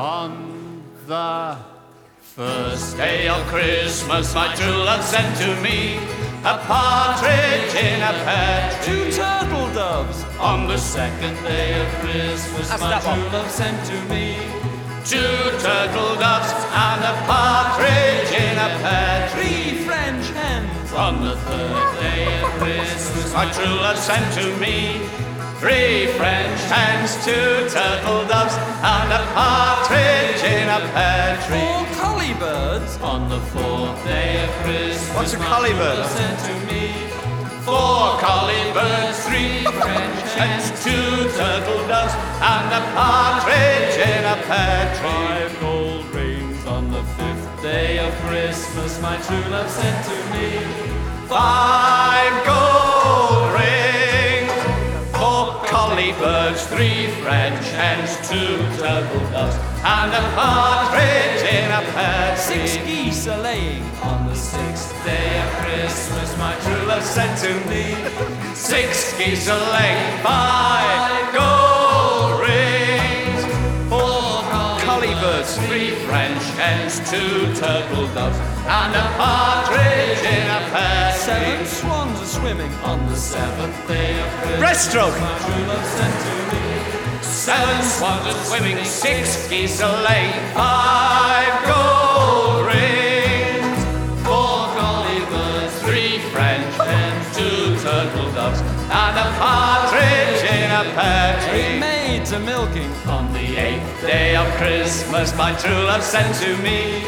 On the first day of Christmas, my true love sent to me a partridge in a pear tree. Two turtle doves. On the second day of Christmas, That's my true one. love sent to me two turtle doves and a partridge in a pear tree. Three French hens. On the third day of Christmas, my true love sent to me three French hens, two turtle doves, and a partridge in a pear tree. Four collie birds. On the fourth day of Christmas, What's a my collie true love sent to me four collie birds, three French hens, two turtle doves, and a partridge in a pear tree. Five gold rings on the fifth day of Christmas, my true love sent to me. Five gold three French hens, two turtle doves, and a partridge in a pear tree. Six geese are laying. On the sixth day of Christmas, my true love sent to me six geese a laying, five gold rings, four collie birds, three French two turtle doves, and a partridge in a pear Seven swans are swimming. On the seventh day of Christmas, Breaststroke. my true love sent to me seven swans are swimming, six geese a laying, five gold rings, four collie birds, three French hens, two turtle doves, and a partridge in a pear Maids are milking. On the eighth day of Christmas, my true love sent to me.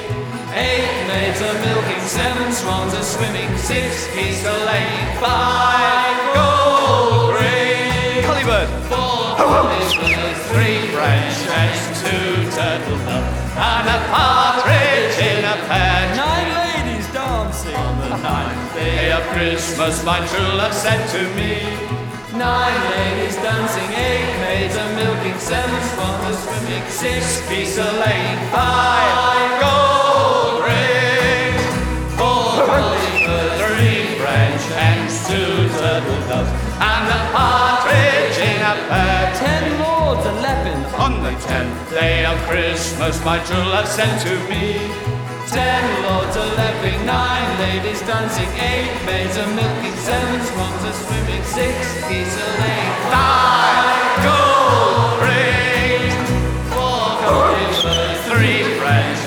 Eight maids are milking, seven swans are swimming, six geese are laying, five gold rings. Four collies with three French hens, two turtle doves, and a partridge in a pear tree. Nine ladies dancing. On the ninth day of Christmas, my true love sent to me. Nine ladies dancing, eight maids are milking, seven swans swimming, six geese are laying, five gold rings, four birds, three French hens, two turtle doves, and a partridge in a pear. Ten lords are leaping. On the tenth day of Christmas, my true love sent to me. Ten lords are leaping, nine ladies dancing, eight maids are milking, seven swans are swimming, six geese are laying,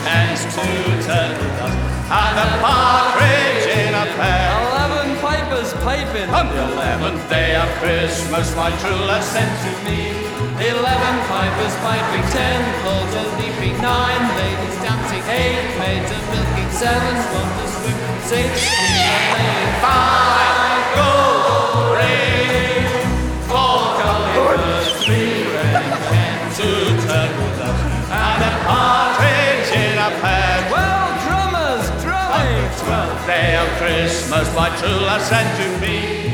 Hens, two turtle doves, and a partridge in a pear. Eleven pipers piping. On the eleventh day of Christmas, my true love sent to me. Eleven pipers piping, ten are leaping, nine ladies dancing, eight maids are milking, seven swans are swimming, six are laying, five Twelfth day of Christmas, my true love sent to me.